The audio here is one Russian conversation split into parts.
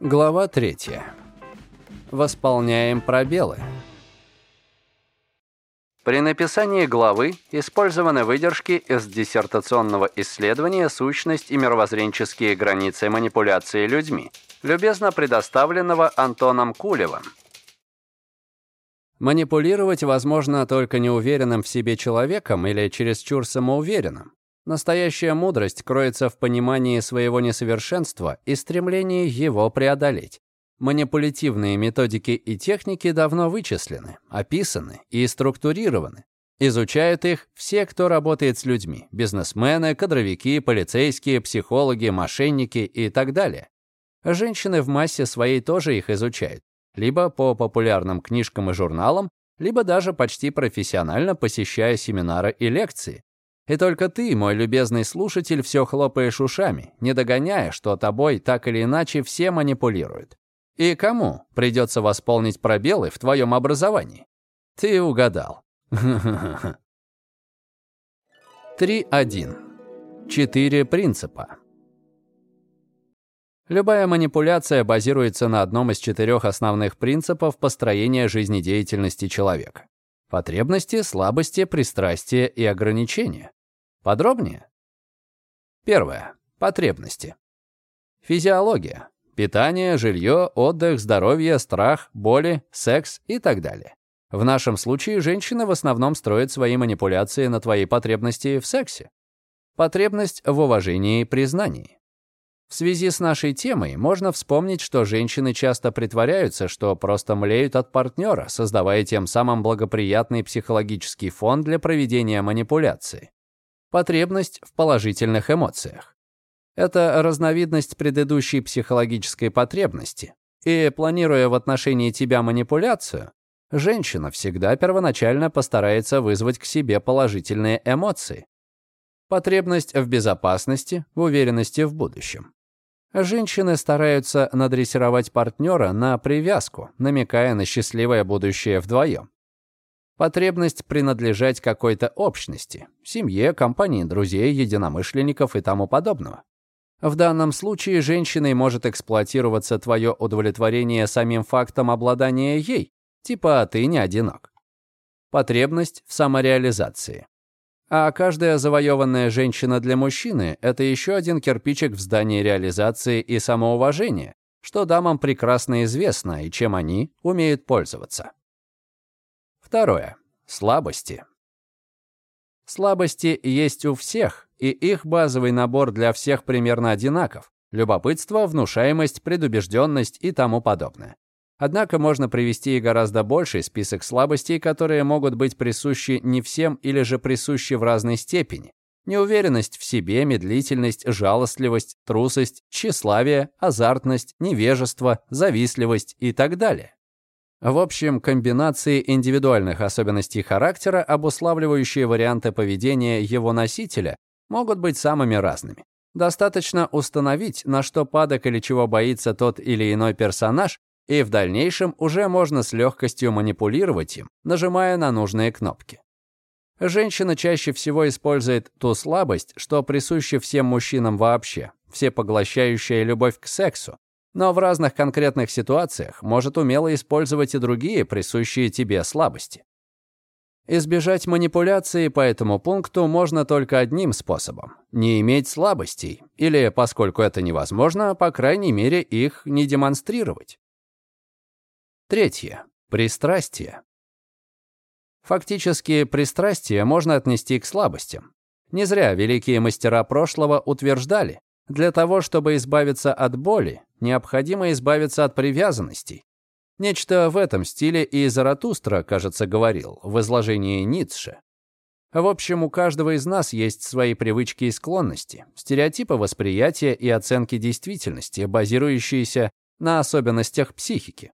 Глава 3. Восполняем пробелы. При написании главы использованы выдержки из диссертационного исследования «Сущность и мировоззренческие границы манипуляции людьми», любезно предоставленного Антоном Кулевым. Манипулировать возможно только неуверенным в себе человеком или чересчур самоуверенным. Настоящая мудрость кроется в понимании своего несовершенства и стремлении его преодолеть. Манипулятивные методики и техники давно вычислены, описаны и структурированы. Изучают их все, кто работает с людьми – бизнесмены, кадровики, полицейские, психологи, мошенники и так далее. Женщины в массе своей тоже их изучают, либо по популярным книжкам и журналам, либо даже почти профессионально посещая семинары и лекции. И только ты, мой любезный слушатель, все хлопаешь ушами, не догоняя, что тобой так или иначе все манипулируют. И кому придется восполнить пробелы в твоем образовании? Ты угадал. 3.1. Четыре принципа. Любая манипуляция базируется на одном из четырех основных принципов построения жизнедеятельности человека. Потребности, слабости, пристрастия и ограничения. Подробнее? Первое. Потребности. Физиология. Питание, жилье, отдых, здоровье, страх, боли, секс и так далее. В нашем случае женщины в основном строят свои манипуляции на твоей потребности в сексе. Потребность в уважении и признании. В связи с нашей темой можно вспомнить, что женщины часто притворяются, что просто млеют от партнера, создавая тем самым благоприятный психологический фон для проведения манипуляции потребность в положительных эмоциях. Это разновидность предыдущей психологической потребности. И планируя в отношении тебя манипуляцию, женщина всегда первоначально постарается вызвать к себе положительные эмоции. Потребность в безопасности, в уверенности в будущем. Женщины стараются надрессировать партнера на привязку, намекая на счастливое будущее вдвоем. Потребность принадлежать какой-то общности, семье, компании друзей, единомышленников и тому подобного. В данном случае женщиной может эксплуатироваться твое удовлетворение самим фактом обладания ей, типа «ты не одинок». Потребность в самореализации. А каждая завоеванная женщина для мужчины – это еще один кирпичик в здании реализации и самоуважения, что дамам прекрасно известно и чем они умеют пользоваться. Второе. Слабости. Слабости есть у всех, и их базовый набор для всех примерно одинаков. Любопытство, внушаемость, предубежденность и тому подобное. Однако можно привести и гораздо больший список слабостей, которые могут быть присущи не всем или же присущи в разной степени. Неуверенность в себе, медлительность, жалостливость, трусость, тщеславие, азартность, невежество, завистливость и так далее. В общем, комбинации индивидуальных особенностей характера, обуславливающие варианты поведения его носителя, могут быть самыми разными. Достаточно установить, на что падок или чего боится тот или иной персонаж, и в дальнейшем уже можно с легкостью манипулировать им, нажимая на нужные кнопки. Женщина чаще всего использует ту слабость, что присуща всем мужчинам вообще, всепоглощающая любовь к сексу, но в разных конкретных ситуациях может умело использовать и другие присущие тебе слабости. Избежать манипуляции по этому пункту можно только одним способом – не иметь слабостей, или, поскольку это невозможно, по крайней мере, их не демонстрировать. Третье. Пристрастие. Фактически, пристрастие можно отнести к слабостям. Не зря великие мастера прошлого утверждали, для того, чтобы избавиться от боли, необходимо избавиться от привязанностей. Нечто в этом стиле и Заратустра, кажется, говорил в изложении Ницше. В общем, у каждого из нас есть свои привычки и склонности, стереотипы восприятия и оценки действительности, базирующиеся на особенностях психики.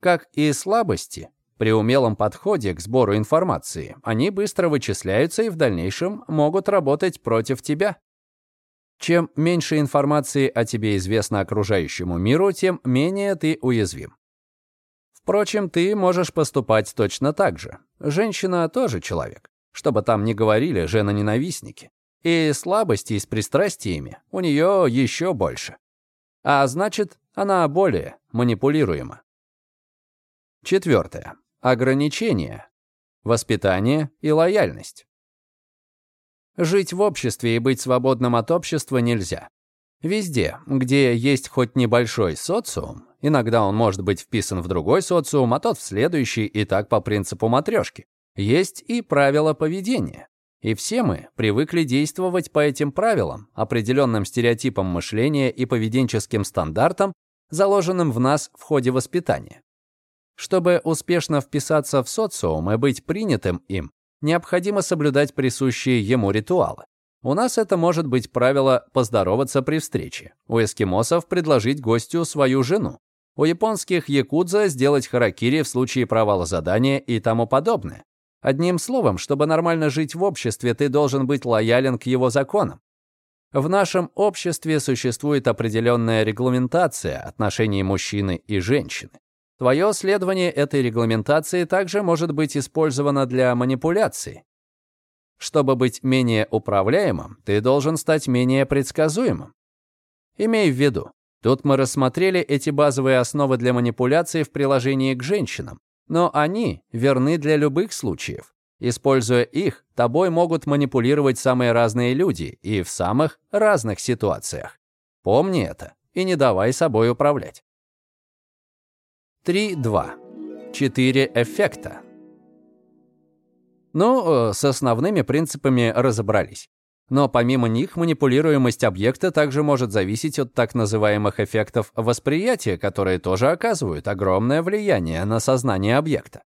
Как и слабости, при умелом подходе к сбору информации, они быстро вычисляются и в дальнейшем могут работать против тебя. Чем меньше информации о тебе известно окружающему миру, тем менее ты уязвим. Впрочем, ты можешь поступать точно так же. Женщина тоже человек. Что бы там ни говорили жена-ненавистники. И слабости с пристрастиями у нее еще больше. А значит, она более манипулируема. Четвертое. Ограничения. Воспитание и лояльность. Жить в обществе и быть свободным от общества нельзя. Везде, где есть хоть небольшой социум, иногда он может быть вписан в другой социум, а тот в следующий, и так по принципу матрешки, есть и правила поведения. И все мы привыкли действовать по этим правилам, определенным стереотипам мышления и поведенческим стандартам, заложенным в нас в ходе воспитания. Чтобы успешно вписаться в социум и быть принятым им, необходимо соблюдать присущие ему ритуалы. У нас это может быть правило поздороваться при встрече. У эскимосов предложить гостю свою жену. У японских якудза сделать харакири в случае провала задания и тому подобное. Одним словом, чтобы нормально жить в обществе, ты должен быть лоялен к его законам. В нашем обществе существует определенная регламентация отношений мужчины и женщины. Твое следование этой регламентации также может быть использовано для манипуляции. Чтобы быть менее управляемым, ты должен стать менее предсказуемым. Имей в виду, тут мы рассмотрели эти базовые основы для манипуляции в приложении к женщинам, но они верны для любых случаев. Используя их, тобой могут манипулировать самые разные люди и в самых разных ситуациях. Помни это и не давай собой управлять. 3.2. Четыре эффекта. Ну, э, с основными принципами разобрались. Но помимо них манипулируемость объекта также может зависеть от так называемых эффектов восприятия, которые тоже оказывают огромное влияние на сознание объекта.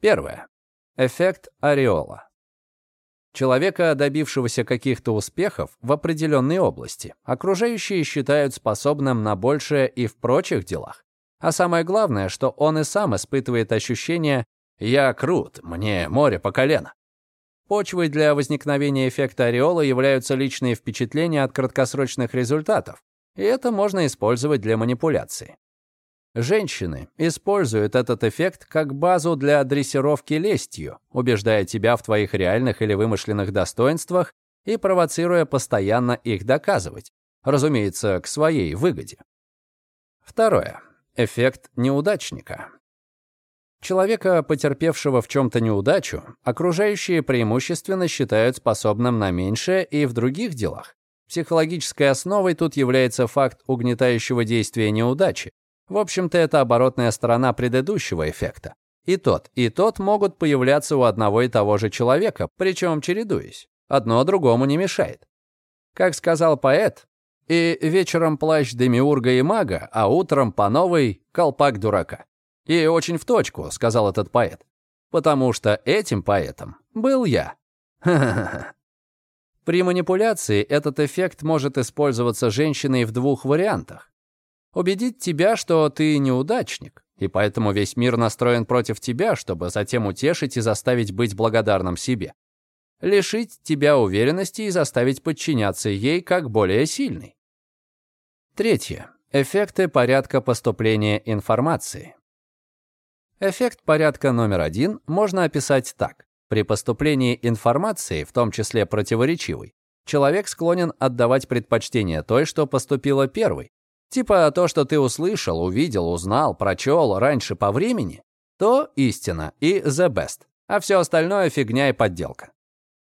Первое. Эффект ореола. Человека, добившегося каких-то успехов в определенной области, окружающие считают способным на большее и в прочих делах. А самое главное, что он и сам испытывает ощущение «я крут, мне море по колено». Почвой для возникновения эффекта ореола являются личные впечатления от краткосрочных результатов, и это можно использовать для манипуляции. Женщины используют этот эффект как базу для дрессировки лестью, убеждая тебя в твоих реальных или вымышленных достоинствах и провоцируя постоянно их доказывать, разумеется, к своей выгоде. Второе. Эффект неудачника. Человека, потерпевшего в чем-то неудачу, окружающие преимущественно считают способным на меньшее и в других делах. Психологической основой тут является факт угнетающего действия неудачи, в общем-то, это оборотная сторона предыдущего эффекта. И тот, и тот могут появляться у одного и того же человека, причем чередуясь. Одно другому не мешает. Как сказал поэт, и вечером плащ демиурга и мага, а утром по новой колпак дурака. И очень в точку, сказал этот поэт. Потому что этим поэтом был я. При манипуляции этот эффект может использоваться женщиной в двух вариантах убедить тебя, что ты неудачник, и поэтому весь мир настроен против тебя, чтобы затем утешить и заставить быть благодарным себе. Лишить тебя уверенности и заставить подчиняться ей как более сильный. Третье. Эффекты порядка поступления информации. Эффект порядка номер один можно описать так. При поступлении информации, в том числе противоречивой, человек склонен отдавать предпочтение той, что поступила первой, Типа то, что ты услышал, увидел, узнал, прочел раньше по времени, то истина и the best, а все остальное фигня и подделка.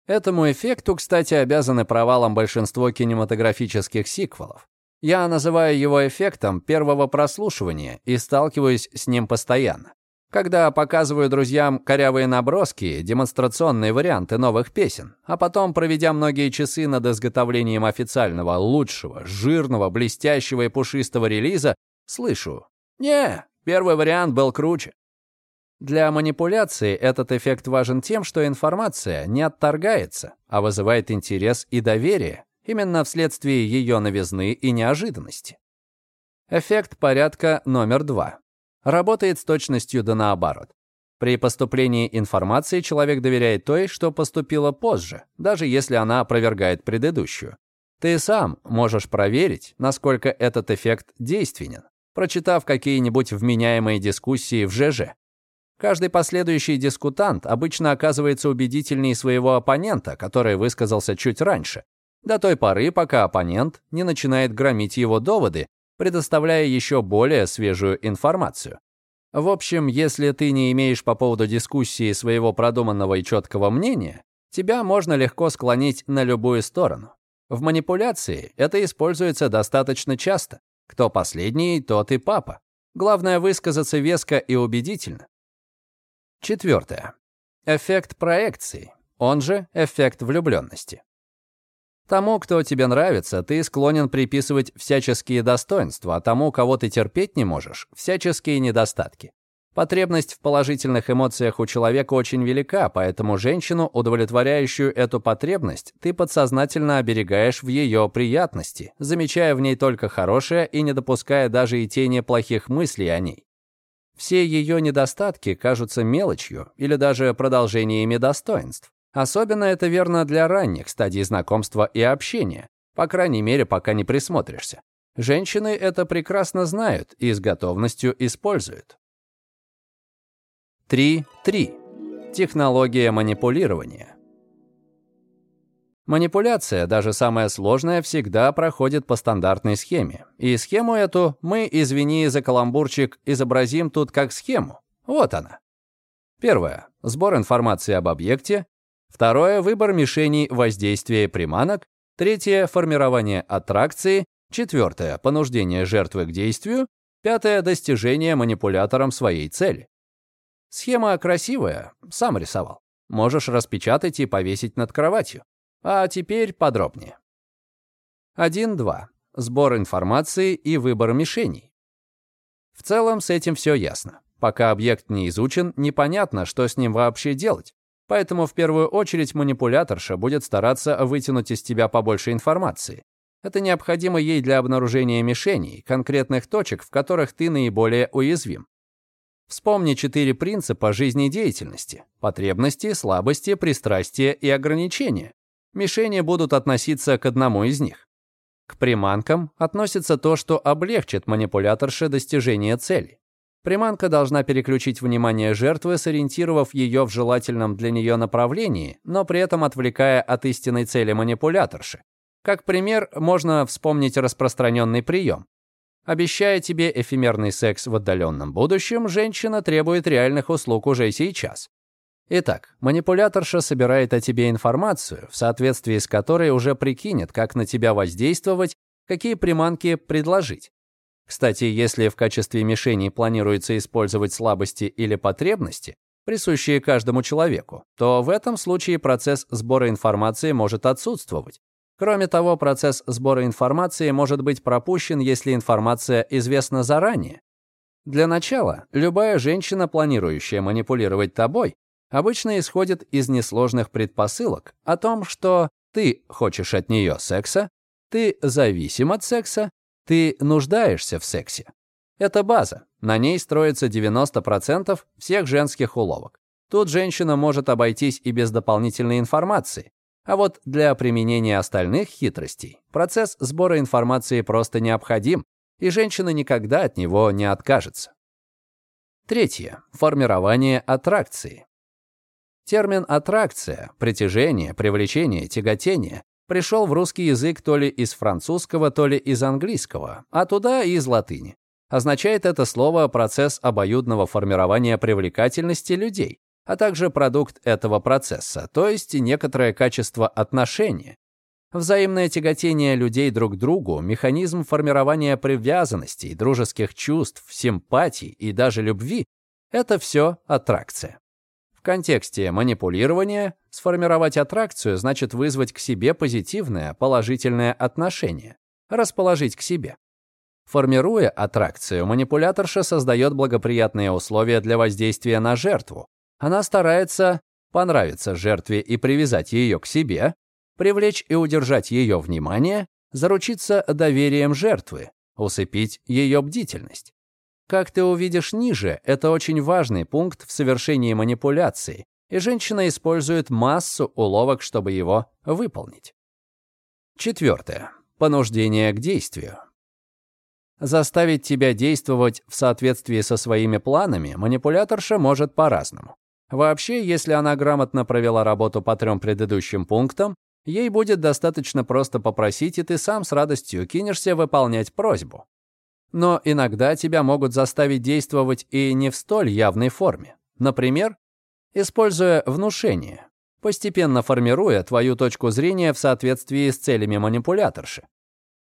Этому эффекту, кстати, обязаны провалом большинство кинематографических сиквелов. Я называю его эффектом первого прослушивания и сталкиваюсь с ним постоянно. Когда показываю друзьям корявые наброски, демонстрационные варианты новых песен, а потом, проведя многие часы над изготовлением официального, лучшего, жирного, блестящего и пушистого релиза, слышу «Не, первый вариант был круче». Для манипуляции этот эффект важен тем, что информация не отторгается, а вызывает интерес и доверие, именно вследствие ее новизны и неожиданности. Эффект порядка номер два работает с точностью да наоборот. При поступлении информации человек доверяет той, что поступила позже, даже если она опровергает предыдущую. Ты сам можешь проверить, насколько этот эффект действенен, прочитав какие-нибудь вменяемые дискуссии в ЖЖ. Каждый последующий дискутант обычно оказывается убедительнее своего оппонента, который высказался чуть раньше. До той поры, пока оппонент не начинает громить его доводы, предоставляя еще более свежую информацию. В общем, если ты не имеешь по поводу дискуссии своего продуманного и четкого мнения, тебя можно легко склонить на любую сторону. В манипуляции это используется достаточно часто. Кто последний, тот и папа. Главное высказаться веско и убедительно. Четвертое. Эффект проекции, он же эффект влюбленности. Тому, кто тебе нравится, ты склонен приписывать всяческие достоинства, а тому, кого ты терпеть не можешь, всяческие недостатки. Потребность в положительных эмоциях у человека очень велика, поэтому женщину, удовлетворяющую эту потребность, ты подсознательно оберегаешь в ее приятности, замечая в ней только хорошее и не допуская даже и тени плохих мыслей о ней. Все ее недостатки кажутся мелочью или даже продолжениями достоинств. Особенно это верно для ранних стадий знакомства и общения, по крайней мере, пока не присмотришься. Женщины это прекрасно знают и с готовностью используют. 3.3. Технология манипулирования. Манипуляция, даже самая сложная, всегда проходит по стандартной схеме. И схему эту мы, извини за каламбурчик, изобразим тут как схему. Вот она. Первое. Сбор информации об объекте. Второе. Выбор мишеней воздействия приманок. Третье. Формирование аттракции. Четвертое. Понуждение жертвы к действию. Пятое. Достижение манипулятором своей цели. Схема красивая, сам рисовал. Можешь распечатать и повесить над кроватью. А теперь подробнее. 1.2. Сбор информации и выбор мишеней. В целом с этим все ясно. Пока объект не изучен, непонятно, что с ним вообще делать. Поэтому в первую очередь манипуляторша будет стараться вытянуть из тебя побольше информации. Это необходимо ей для обнаружения мишеней, конкретных точек, в которых ты наиболее уязвим. Вспомни четыре принципа жизнедеятельности – потребности, слабости, пристрастия и ограничения. Мишени будут относиться к одному из них. К приманкам относится то, что облегчит манипуляторше достижение цели. Приманка должна переключить внимание жертвы, сориентировав ее в желательном для нее направлении, но при этом отвлекая от истинной цели манипуляторши. Как пример, можно вспомнить распространенный прием. Обещая тебе эфемерный секс в отдаленном будущем, женщина требует реальных услуг уже сейчас. Итак, манипуляторша собирает о тебе информацию, в соответствии с которой уже прикинет, как на тебя воздействовать, какие приманки предложить. Кстати, если в качестве мишени планируется использовать слабости или потребности, присущие каждому человеку, то в этом случае процесс сбора информации может отсутствовать. Кроме того, процесс сбора информации может быть пропущен, если информация известна заранее. Для начала, любая женщина, планирующая манипулировать тобой, обычно исходит из несложных предпосылок о том, что ты хочешь от нее секса, ты зависим от секса, ты нуждаешься в сексе. Это база. На ней строится 90% всех женских уловок. Тут женщина может обойтись и без дополнительной информации. А вот для применения остальных хитростей процесс сбора информации просто необходим, и женщина никогда от него не откажется. Третье. Формирование аттракции. Термин «аттракция», «притяжение», «привлечение», «тяготение» пришел в русский язык то ли из французского, то ли из английского, а туда и из латыни. Означает это слово процесс обоюдного формирования привлекательности людей, а также продукт этого процесса, то есть некоторое качество отношения. Взаимное тяготение людей друг к другу, механизм формирования привязанностей, дружеских чувств, симпатий и даже любви – это все аттракция. Контексте манипулирования сформировать аттракцию значит вызвать к себе позитивное, положительное отношение, расположить к себе. Формируя аттракцию, манипуляторша создает благоприятные условия для воздействия на жертву, она старается понравиться жертве и привязать ее к себе, привлечь и удержать ее внимание, заручиться доверием жертвы, усыпить ее бдительность. Как ты увидишь ниже, это очень важный пункт в совершении манипуляции, и женщина использует массу уловок, чтобы его выполнить. Четвертое. Понуждение к действию. Заставить тебя действовать в соответствии со своими планами манипуляторша может по-разному. Вообще, если она грамотно провела работу по трем предыдущим пунктам, Ей будет достаточно просто попросить, и ты сам с радостью кинешься выполнять просьбу. Но иногда тебя могут заставить действовать и не в столь явной форме. Например, используя внушение, постепенно формируя твою точку зрения в соответствии с целями манипуляторши,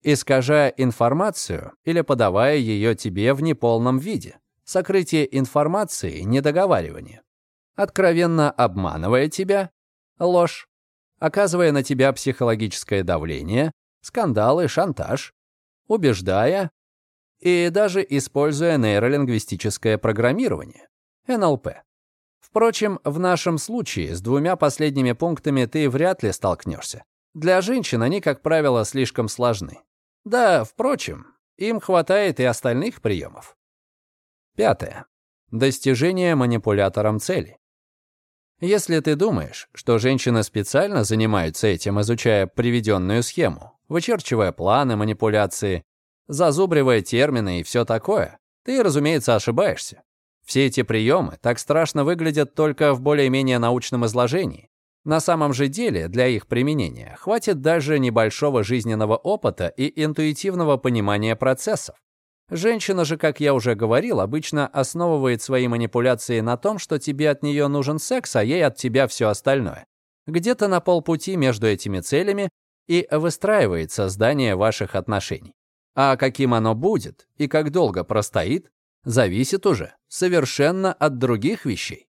искажая информацию или подавая ее тебе в неполном виде, сокрытие информации, недоговаривание, откровенно обманывая тебя, ложь, оказывая на тебя психологическое давление, скандалы, шантаж, убеждая и даже используя нейролингвистическое программирование, НЛП. Впрочем, в нашем случае с двумя последними пунктами ты вряд ли столкнешься. Для женщин они, как правило, слишком сложны. Да, впрочем, им хватает и остальных приемов. Пятое. Достижение манипулятором цели. Если ты думаешь, что женщины специально занимаются этим, изучая приведенную схему, вычерчивая планы манипуляции, зазубривая термины и все такое, ты, разумеется, ошибаешься. Все эти приемы так страшно выглядят только в более-менее научном изложении. На самом же деле для их применения хватит даже небольшого жизненного опыта и интуитивного понимания процессов. Женщина же, как я уже говорил, обычно основывает свои манипуляции на том, что тебе от нее нужен секс, а ей от тебя все остальное. Где-то на полпути между этими целями и выстраивает создание ваших отношений. А каким оно будет и как долго простоит, зависит уже совершенно от других вещей.